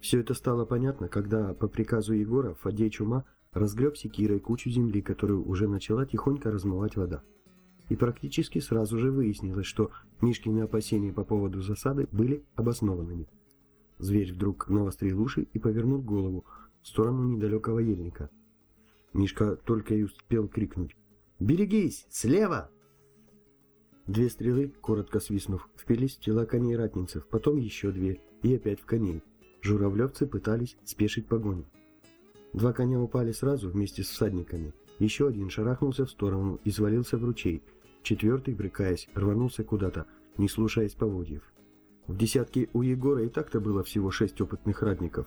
Все это стало понятно, когда по приказу Егора Фадей Чума разгреб секирой кучу земли, которую уже начала тихонько размывать вода. И практически сразу же выяснилось, что Мишкины опасения по поводу засады были обоснованными. Зверь вдруг навострил уши и повернул голову в сторону недалекого ельника. Мишка только и успел крикнуть «Берегись! Слева!» Две стрелы, коротко свистнув, впились в тела коней ратницев, потом еще две и опять в коней. Журавлевцы пытались спешить погоню. Два коня упали сразу вместе с всадниками. Еще один шарахнулся в сторону и свалился в ручей. Четвертый, брыкаясь, рванулся куда-то, не слушаясь поводьев. В десятке у Егора и так-то было всего шесть опытных ратников.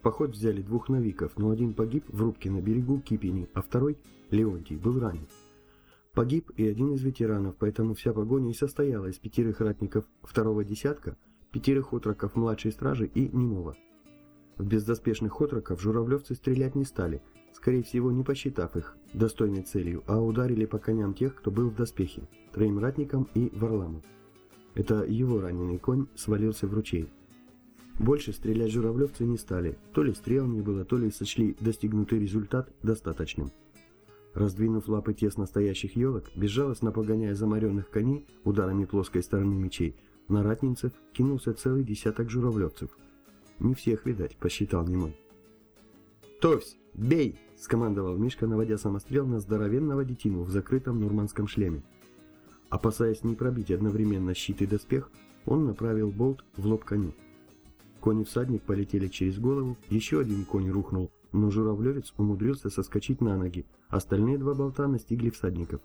В поход взяли двух новиков, но один погиб в рубке на берегу Кипени, а второй, Леонтий, был ранен. Погиб и один из ветеранов, поэтому вся погоня и состояла из пятерых ратников второго десятка, пятерых отроков младшей стражи и немого. В бездоспешных отроков журавлевцы стрелять не стали, скорее всего не посчитав их достойной целью, а ударили по коням тех, кто был в доспехе, троим ратникам и Варламу. Это его раненый конь свалился в ручей. Больше стрелять журавлевцы не стали, то ли стрел не было, то ли сочли достигнутый результат достаточным. Раздвинув лапы тесно стоящих елок, безжалостно погоняя замаренных коней ударами плоской стороны мечей, на ратницев кинулся целый десяток журавлевцев. Не всех, видать, посчитал немой. «Товсь, бей!» – скомандовал Мишка, наводя самострел на здоровенного детину в закрытом нурманском шлеме. Опасаясь не пробить одновременно щит и доспех, он направил болт в лоб коню. Конь и всадник полетели через голову, еще один конь рухнул, но журавлевец умудрился соскочить на ноги, остальные два болта настигли всадников.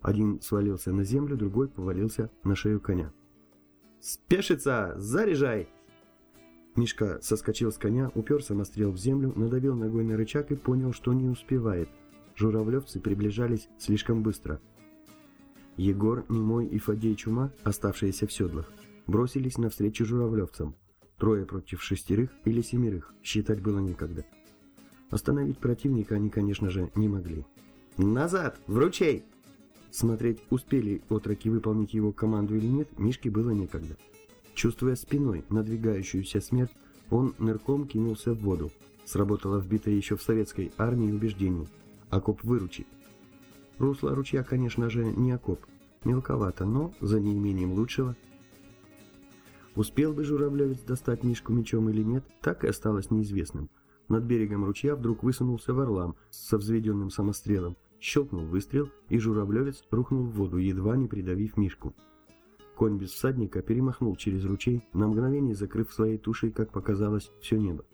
Один свалился на землю, другой повалился на шею коня. «Спешится! Заряжай!» Мишка соскочил с коня, уперся на стрел в землю, надавил ногой на рычаг и понял, что не успевает. Журавлевцы приближались слишком быстро. Егор, Немой и Фадей Чума, оставшиеся в седлах, бросились навстречу журавлевцам. Трое против шестерых или семерых, считать было некогда. Остановить противника они, конечно же, не могли. «Назад! В ручей!» Смотреть, успели отроки выполнить его команду или нет, Мишке было некогда. Чувствуя спиной надвигающуюся смерть, он нырком кинулся в воду. Сработало вбитое еще в советской армии убеждение. Окоп выручит. Русло ручья, конечно же, не окоп. Мелковато, но за неимением лучшего. Успел бы Журавлевец достать Мишку мечом или нет, так и осталось неизвестным. Над берегом ручья вдруг высунулся варлам со взведенным самострелом. Щелкнул выстрел, и Журавлевец рухнул в воду, едва не придавив Мишку. Конь без всадника перемахнул через ручей, на мгновение закрыв своей тушей, как показалось, все небо.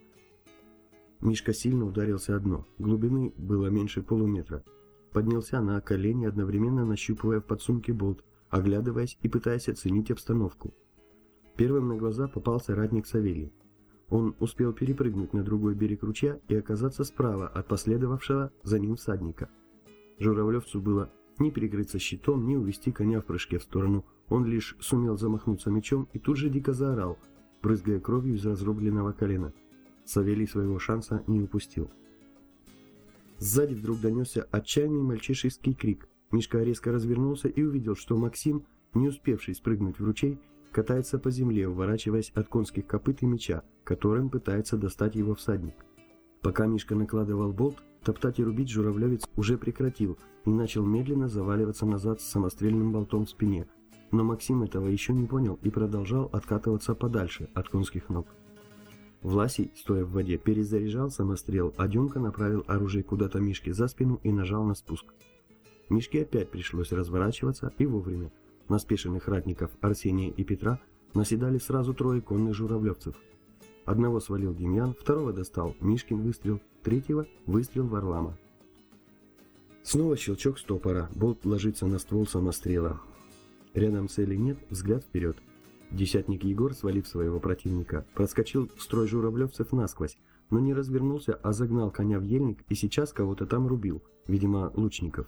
Мишка сильно ударился о дно, глубины было меньше полуметра. Поднялся на колени, одновременно нащупывая в подсумке болт, оглядываясь и пытаясь оценить обстановку. Первым на глаза попался ратник Савелий. Он успел перепрыгнуть на другой берег ручья и оказаться справа от последовавшего за ним всадника. Журавлевцу было ни перекрыться щитом, ни увести коня в прыжке в сторону. Он лишь сумел замахнуться мечом и тут же дико заорал, брызгая кровью из разрубленного колена. Савелий своего шанса не упустил. Сзади вдруг донесся отчаянный мальчишеский крик. Мишка резко развернулся и увидел, что Максим, не успевший спрыгнуть в ручей, катается по земле, уворачиваясь от конских копыт и меча, которым пытается достать его всадник. Пока Мишка накладывал болт, топтать и рубить журавлевец уже прекратил и начал медленно заваливаться назад с самострельным болтом в спине. Но Максим этого еще не понял и продолжал откатываться подальше от конских ног. Власий, стоя в воде, перезаряжал самострел, а Демка направил оружие куда-то Мишке за спину и нажал на спуск. Мишке опять пришлось разворачиваться и вовремя. На спешенных ратников Арсения и Петра наседали сразу трое конных журавлевцев. Одного свалил Демьян, второго достал Мишкин выстрел, третьего – выстрел Варлама. Снова щелчок стопора, болт ложится на ствол самострела. Рядом цели нет, взгляд вперед. Десятник Егор, свалив своего противника, проскочил в строй журавлевцев насквозь, но не развернулся, а загнал коня в ельник и сейчас кого-то там рубил, видимо, лучников.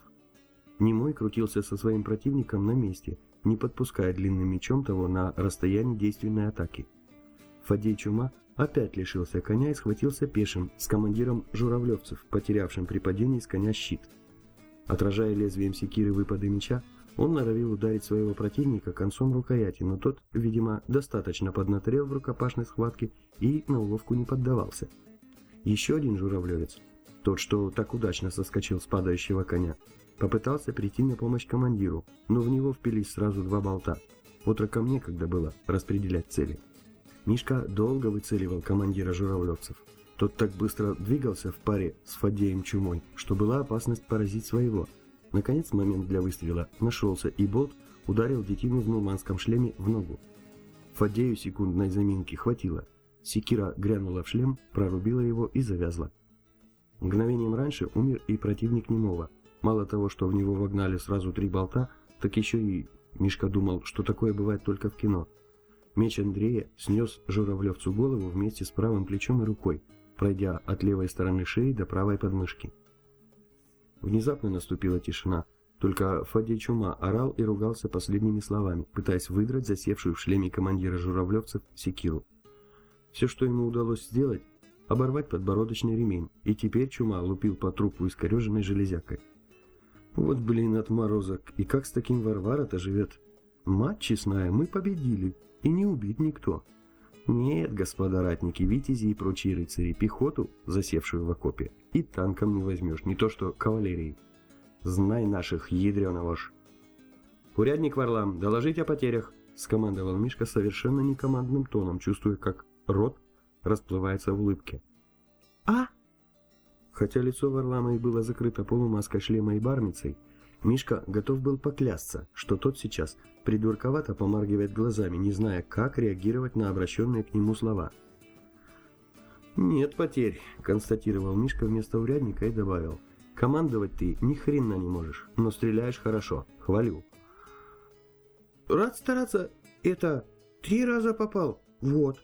Немой крутился со своим противником на месте, не подпуская длинным мечом того на расстояние действенной атаки. Фадей Чума опять лишился коня и схватился пешим с командиром журавлевцев, потерявшим при падении с коня щит. Отражая лезвием секиры выпады меча, Он норовил ударить своего противника концом рукояти, но тот, видимо, достаточно поднаторел в рукопашной схватке и на уловку не поддавался. Еще один журавлевец, тот, что так удачно соскочил с падающего коня, попытался прийти на помощь командиру, но в него впились сразу два болта. Отрока мне когда было распределять цели. Мишка долго выцеливал командира журавлевцев. Тот так быстро двигался в паре с Фадеем Чумой, что была опасность поразить своего. Наконец момент для выстрела нашелся, и болт ударил детину в нурманском шлеме в ногу. Фадею секундной заминки хватило. Секира грянула в шлем, прорубила его и завязла. Мгновением раньше умер и противник немого. Мало того, что в него вогнали сразу три болта, так еще и Мишка думал, что такое бывает только в кино. Меч Андрея снес журавлевцу голову вместе с правым плечом и рукой, пройдя от левой стороны шеи до правой подмышки. Внезапно наступила тишина, только Фадей Чума орал и ругался последними словами, пытаясь выдрать засевшую в шлеме командира журавлевцев секиру. Все, что ему удалось сделать, оборвать подбородочный ремень, и теперь Чума лупил по трупу искореженной железякой. Вот, блин, отморозок, и как с таким Варвара-то живет? Мать честная, мы победили, и не убит никто. Нет, господа ратники, витязи и прочие рыцари, пехоту, засевшую в окопе, и танком не возьмешь, не то что кавалерией. Знай наших ядреного ж. «Урядник Варлам, доложить о потерях», — скомандовал Мишка совершенно некомандным тоном, чувствуя, как рот расплывается в улыбке. «А?» Хотя лицо Варлама и было закрыто полумаской шлема и бармицей, Мишка готов был поклясться, что тот сейчас придурковато помаргивает глазами, не зная, как реагировать на обращенные к нему слова. «Нет потерь», — констатировал Мишка вместо урядника и добавил. «Командовать ты ни хрена не можешь, но стреляешь хорошо. Хвалю». «Рад стараться. Это три раза попал. Вот».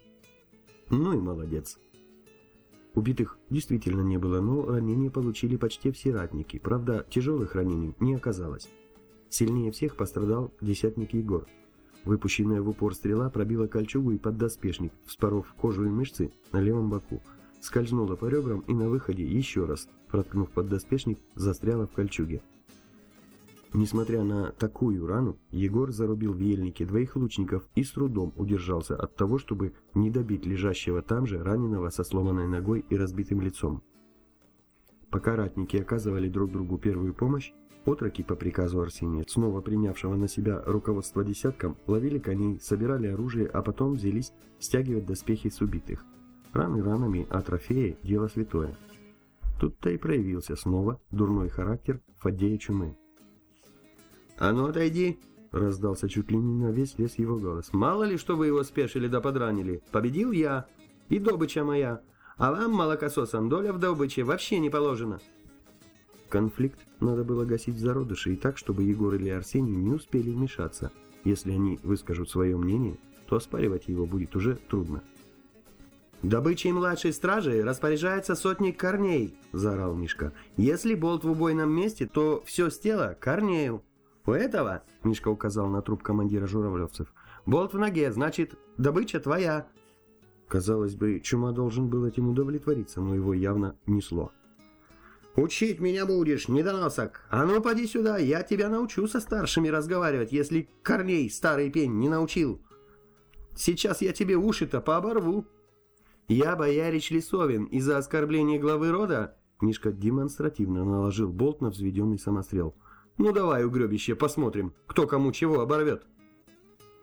«Ну и молодец». Убитых действительно не было, но ранения получили почти все ратники. Правда, тяжелых ранений не оказалось. Сильнее всех пострадал десятник Егор. Выпущенная в упор стрела пробила кольчугу и поддоспешник, вспоров кожу и мышцы на левом боку. Скользнула по ребрам и на выходе еще раз, проткнув поддоспешник, застряла в кольчуге. Несмотря на такую рану, Егор зарубил в ельнике двоих лучников и с трудом удержался от того, чтобы не добить лежащего там же раненого со сломанной ногой и разбитым лицом. Пока ратники оказывали друг другу первую помощь, отроки по приказу Арсения, снова принявшего на себя руководство десятком, ловили коней, собирали оружие, а потом взялись стягивать доспехи с убитых. Раны ранами, а трофеи – дело святое. Тут-то и проявился снова дурной характер Фаддея Чумы. «А ну отойди!» — раздался чуть ли не на весь лес его голос. «Мало ли, что вы его спешили да подранили. Победил я, и добыча моя, а вам, молокососам, доля в добыче вообще не положена». Конфликт надо было гасить в зародыше и так, чтобы Егор или Арсений не успели вмешаться. Если они выскажут свое мнение, то оспаривать его будет уже трудно. «Добычей младшей стражи распоряжается сотник Корней», – заорал Мишка. «Если болт в убойном месте, то все с тела Корнею». «У этого?» — Мишка указал на труп командира журавлевцев. «Болт в ноге, значит, добыча твоя». Казалось бы, Чума должен был этим удовлетвориться, но его явно несло. «Учить меня будешь, недоносок! А ну, поди сюда, я тебя научу со старшими разговаривать, если Корней, старый пень, не научил. Сейчас я тебе уши-то пооборву». «Я боярич Лисовин, из-за оскорбления главы рода...» Мишка демонстративно наложил болт на взведенный самострел. Ну давай, угребище, посмотрим, кто кому чего оборвет.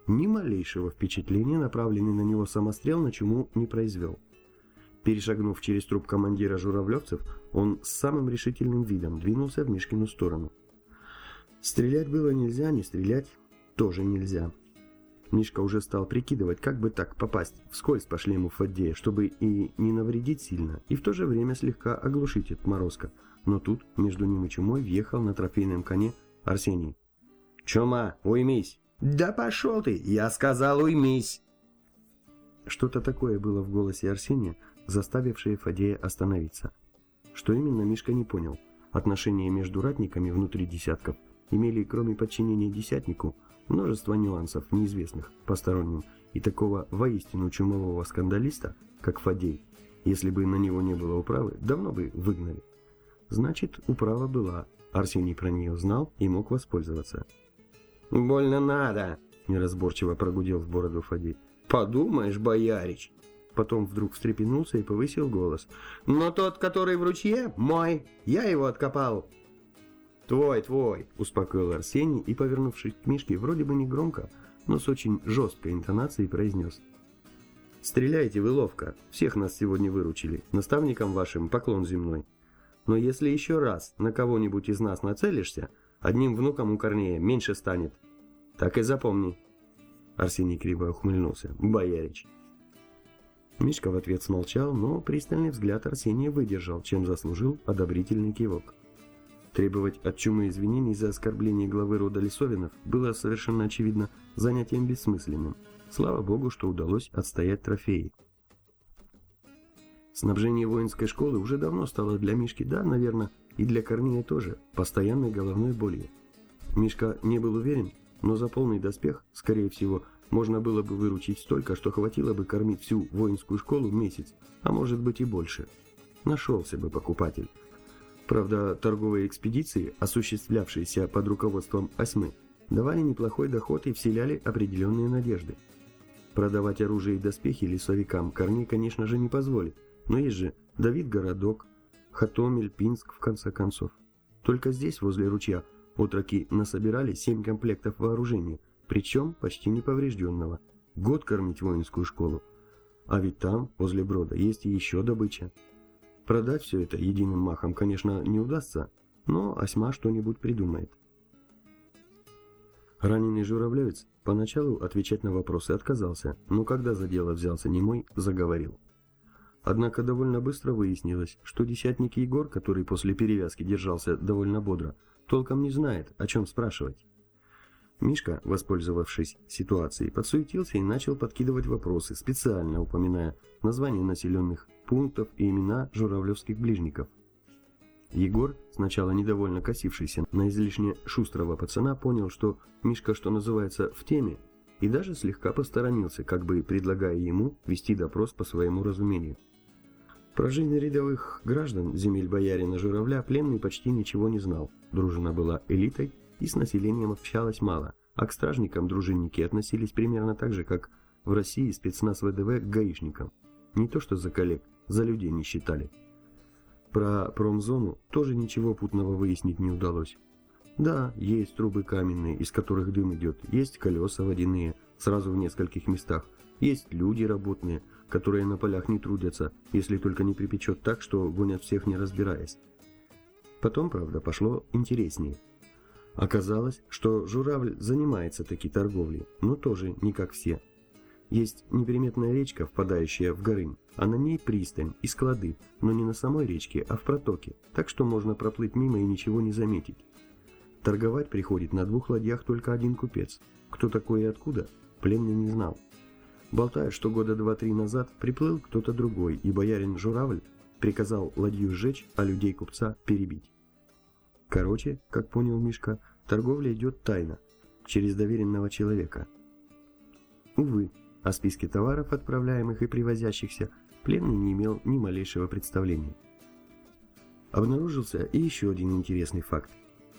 Ни малейшего впечатления направленный на него самострел на чуму не произвел. Перешагнув через труп командира журавлевцев, он с самым решительным видом двинулся в Мишкину сторону. Стрелять было нельзя, не стрелять тоже нельзя. Мишка уже стал прикидывать, как бы так попасть вскользь по шлему Фаддея, чтобы и не навредить сильно, и в то же время слегка оглушить отморозка, но тут между ним и Чумой въехал на трофейном коне Арсений. «Чума, уймись!» «Да пошел ты! Я сказал, уймись!» Что-то такое было в голосе Арсения, заставившее Фадея остановиться. Что именно, Мишка не понял. Отношения между ратниками внутри десятков имели, кроме подчинения десятнику, множество нюансов, неизвестных посторонним, и такого воистину чумового скандалиста, как Фадей, если бы на него не было управы, давно бы выгнали. Значит, управа была. Арсений про нее знал и мог воспользоваться. «Больно надо!» — неразборчиво прогудел в бороду Фадей. «Подумаешь, боярич!» Потом вдруг встрепенулся и повысил голос. «Но тот, который в ручье, мой! Я его откопал!» «Твой, твой!» — успокоил Арсений и, повернувшись к Мишке, вроде бы не громко, но с очень жесткой интонацией произнес. «Стреляйте вы ловко, всех нас сегодня выручили, наставникам вашим поклон земной. Но если еще раз на кого-нибудь из нас нацелишься, одним внуком у Корнея меньше станет. Так и запомни». Арсений криво ухмыльнулся. «Боярич». Мишка в ответ смолчал, но пристальный взгляд Арсения выдержал, чем заслужил одобрительный кивок. Требовать от чумы извинений за оскорбление главы рода Лисовинов было совершенно очевидно занятием бессмысленным. Слава богу, что удалось отстоять трофеи. Снабжение воинской школы уже давно стало для Мишки, да, наверное, и для Корнея тоже, постоянной головной болью. Мишка не был уверен, но за полный доспех, скорее всего, можно было бы выручить столько, что хватило бы кормить всю воинскую школу месяц, а может быть и больше. Нашелся бы покупатель. Правда, торговые экспедиции, осуществлявшиеся под руководством Осьмы, давали неплохой доход и вселяли определенные надежды. Продавать оружие и доспехи лесовикам Корней, конечно же, не позволит, но есть же Давид Городок, Хатомель, Пинск, в конце концов. Только здесь, возле ручья, отроки насобирали семь комплектов вооружения, причем почти неповрежденного. Год кормить воинскую школу. А ведь там, возле брода, есть еще добыча. Продать все это единым махом, конечно, не удастся, но Осьма что-нибудь придумает. Раненый журавлевец поначалу отвечать на вопросы отказался, но когда за дело взялся немой, заговорил. Однако довольно быстро выяснилось, что десятник Егор, который после перевязки держался довольно бодро, толком не знает, о чем спрашивать. Мишка, воспользовавшись ситуацией, подсуетился и начал подкидывать вопросы, специально упоминая названия населенных пунктов и имена журавлевских ближников. Егор, сначала недовольно косившийся на излишне шустрого пацана, понял, что Мишка, что называется, в теме, и даже слегка посторонился, как бы предлагая ему вести допрос по своему разумению. Про жизнь рядовых граждан земель боярина Журавля пленный почти ничего не знал. Дружина была элитой и с населением общалась мало, а к стражникам дружинники относились примерно так же, как в России спецназ ВДВ к гаишникам. Не то что за коллег, за людей не считали. Про промзону тоже ничего путного выяснить не удалось. Да, есть трубы каменные, из которых дым идет, есть колеса водяные, сразу в нескольких местах, есть люди работные, которые на полях не трудятся, если только не припечет так, что гонят всех не разбираясь. Потом, правда, пошло интереснее. Оказалось, что журавль занимается таки торговлей, но тоже не как все. Есть неприметная речка, впадающая в Горынь, а на ней пристань и склады, но не на самой речке, а в протоке, так что можно проплыть мимо и ничего не заметить. Торговать приходит на двух ладьях только один купец. Кто такой и откуда, пленный не знал. Болтают, что года два-три назад приплыл кто-то другой, и боярин Журавль приказал ладью сжечь, а людей купца перебить. Короче, как понял Мишка, торговля идет тайно, через доверенного человека. Увы, о списке товаров, отправляемых и привозящихся, пленный не имел ни малейшего представления. Обнаружился и еще один интересный факт.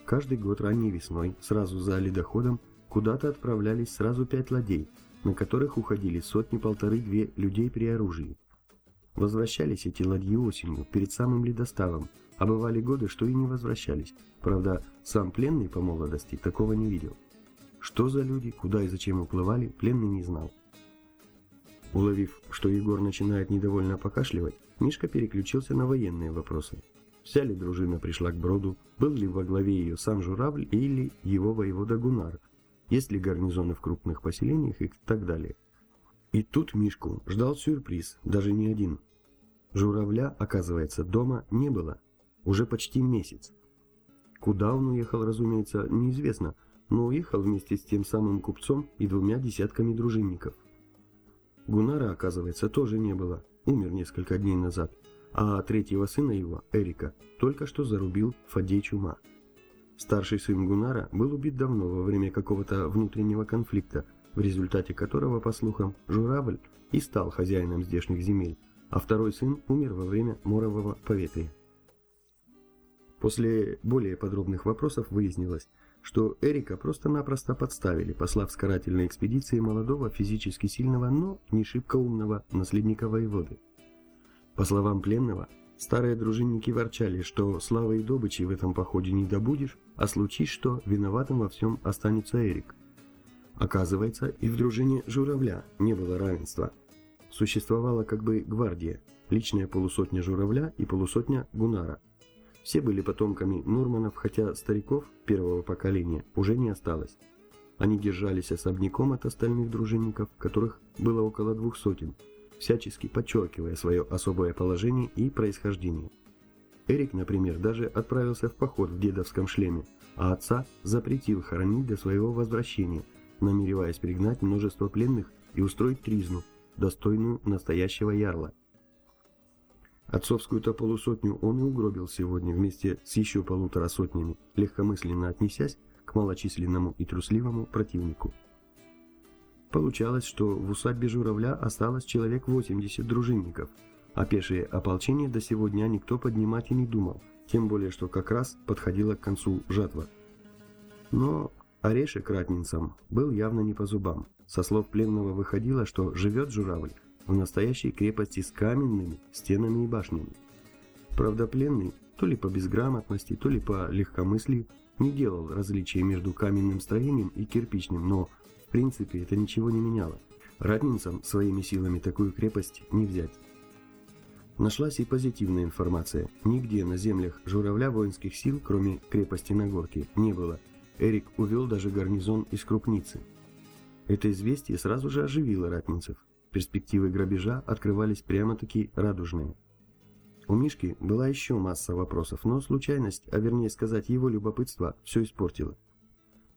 Каждый год ранней весной, сразу за ледоходом, куда-то отправлялись сразу пять ладей, на которых уходили сотни-полторы-две людей при оружии. Возвращались эти ладьи осенью, перед самым ледоставом, а бывали годы, что и не возвращались. Правда, сам пленный по молодости такого не видел. Что за люди, куда и зачем уплывали, пленный не знал. Уловив, что Егор начинает недовольно покашливать, Мишка переключился на военные вопросы. Вся ли дружина пришла к броду, был ли во главе ее сам Журавль или его воевода Гунар, есть ли гарнизоны в крупных поселениях и так далее. И тут Мишку ждал сюрприз, даже не один. Журавля, оказывается, дома не было. Уже почти месяц. Куда он уехал, разумеется, неизвестно, но уехал вместе с тем самым купцом и двумя десятками дружинников. Гунара, оказывается, тоже не было, умер несколько дней назад, а третьего сына его, Эрика, только что зарубил Фадей Чума. Старший сын Гунара был убит давно во время какого-то внутреннего конфликта, в результате которого, по слухам, Журавль и стал хозяином здешних земель, а второй сын умер во время морового поветрия. После более подробных вопросов выяснилось, что Эрика просто-напросто подставили, послав с карательной экспедиции молодого, физически сильного, но не шибко умного наследника воеводы. По словам пленного, старые дружинники ворчали, что славы и добычи в этом походе не добудешь, а случись что, виноватым во всем останется Эрик. Оказывается, и в дружине Журавля не было равенства. Существовала как бы гвардия, личная полусотня Журавля и полусотня Гунара. Все были потомками Нурманов, хотя стариков первого поколения уже не осталось. Они держались особняком от остальных дружинников, которых было около двух сотен, всячески подчеркивая свое особое положение и происхождение. Эрик, например, даже отправился в поход в дедовском шлеме, а отца запретил хоронить до своего возвращения, намереваясь пригнать множество пленных и устроить тризну, достойную настоящего ярла. Отцовскую-то полусотню он и угробил сегодня вместе с еще полутора сотнями, легкомысленно отнесясь к малочисленному и трусливому противнику. Получалось, что в усадьбе Журавля осталось человек 80 дружинников, а пешее ополчение до сегодня никто поднимать и не думал, тем более, что как раз подходила к концу жатва. Но орешек ратницам был явно не по зубам. Со слов пленного выходило, что живет Журавль в настоящей крепости с каменными стенами и башнями. Правда, пленный, то ли по безграмотности, то ли по легкомыслию, не делал различия между каменным строением и кирпичным, но принципе, это ничего не меняло. Ратницам своими силами такую крепость не взять. Нашлась и позитивная информация. Нигде на землях журавля воинских сил, кроме крепости на горке, не было. Эрик увел даже гарнизон из Крупницы. Это известие сразу же оживило ратницев. Перспективы грабежа открывались прямо-таки радужные. У Мишки была еще масса вопросов, но случайность, а вернее сказать его любопытство, все испортило.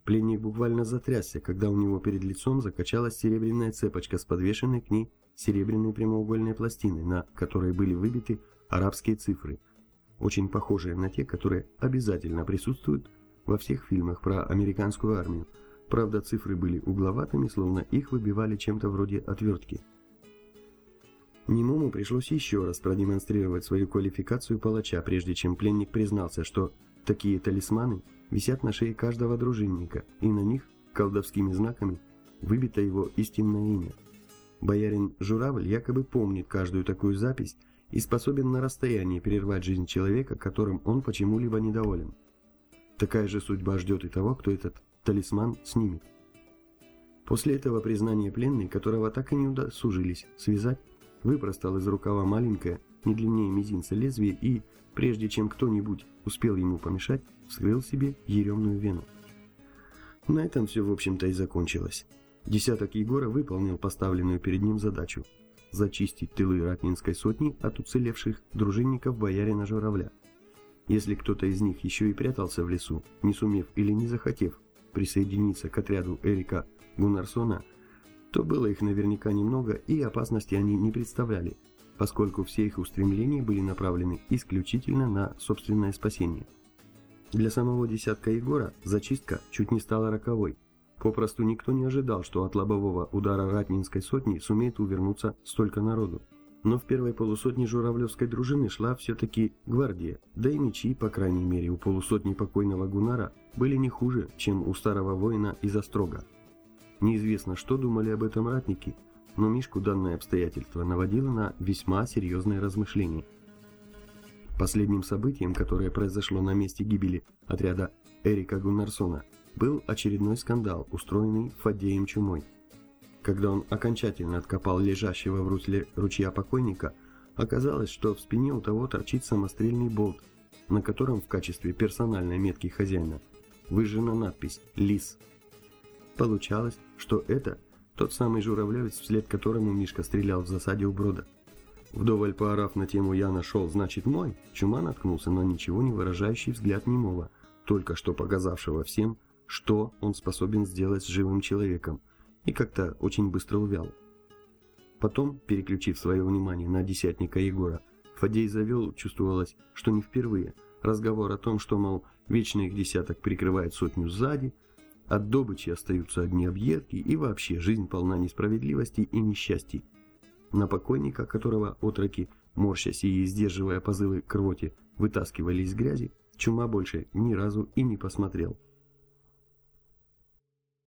Пленник буквально затрясся, когда у него перед лицом закачалась серебряная цепочка с подвешенной к ней серебряной прямоугольной пластиной, на которой были выбиты арабские цифры, очень похожие на те, которые обязательно присутствуют во всех фильмах про американскую армию. Правда, цифры были угловатыми, словно их выбивали чем-то вроде отвертки. Немому пришлось еще раз продемонстрировать свою квалификацию палача, прежде чем пленник признался, что такие талисманы – висят на шее каждого дружинника, и на них, колдовскими знаками, выбито его истинное имя. Боярин Журавль якобы помнит каждую такую запись и способен на расстоянии прервать жизнь человека, которым он почему-либо недоволен. Такая же судьба ждет и того, кто этот талисман снимет. После этого признания пленный, которого так и не удосужились связать, выпростал из рукава маленькое, не длиннее мизинца лезвие и, прежде чем кто-нибудь успел ему помешать, вскрыл себе еремную вену. На этом все, в общем-то, и закончилось. Десяток Егора выполнил поставленную перед ним задачу – зачистить тылы Ратнинской сотни от уцелевших дружинников боярина Журавля. Если кто-то из них еще и прятался в лесу, не сумев или не захотев присоединиться к отряду Эрика Гуннарсона, то было их наверняка немного и опасности они не представляли, поскольку все их устремления были направлены исключительно на собственное спасение. Для самого десятка Егора зачистка чуть не стала роковой. Попросту никто не ожидал, что от лобового удара Ратнинской сотни сумеет увернуться столько народу. Но в первой полусотне журавлевской дружины шла все-таки гвардия, да и мечи, по крайней мере, у полусотни покойного Гунара были не хуже, чем у старого воина из Острога. Неизвестно, что думали об этом ратники, но Мишку данное обстоятельство наводило на весьма серьезные размышления. Последним событием, которое произошло на месте гибели отряда Эрика Гуннарсона, был очередной скандал, устроенный Фадеем Чумой. Когда он окончательно откопал лежащего в русле ручья покойника, оказалось, что в спине у того торчит самострельный болт, на котором в качестве персональной метки хозяина выжжена надпись «Лис». Получалось, что это тот самый журавлевец, вслед которому Мишка стрелял в засаде у брода. Вдоволь поорав на тему «Я нашел, значит мой», Чума наткнулся на ничего не выражающий взгляд немого, только что показавшего всем, что он способен сделать с живым человеком, и как-то очень быстро увял. Потом, переключив свое внимание на десятника Егора, Фадей завел, чувствовалось, что не впервые, разговор о том, что, мол, вечный их десяток прикрывает сотню сзади, от добычи остаются одни объедки, и вообще жизнь полна несправедливости и несчастий. На покойника, которого отроки, морщась и сдерживая позывы к рвоте, вытаскивали из грязи, чума больше ни разу и не посмотрел.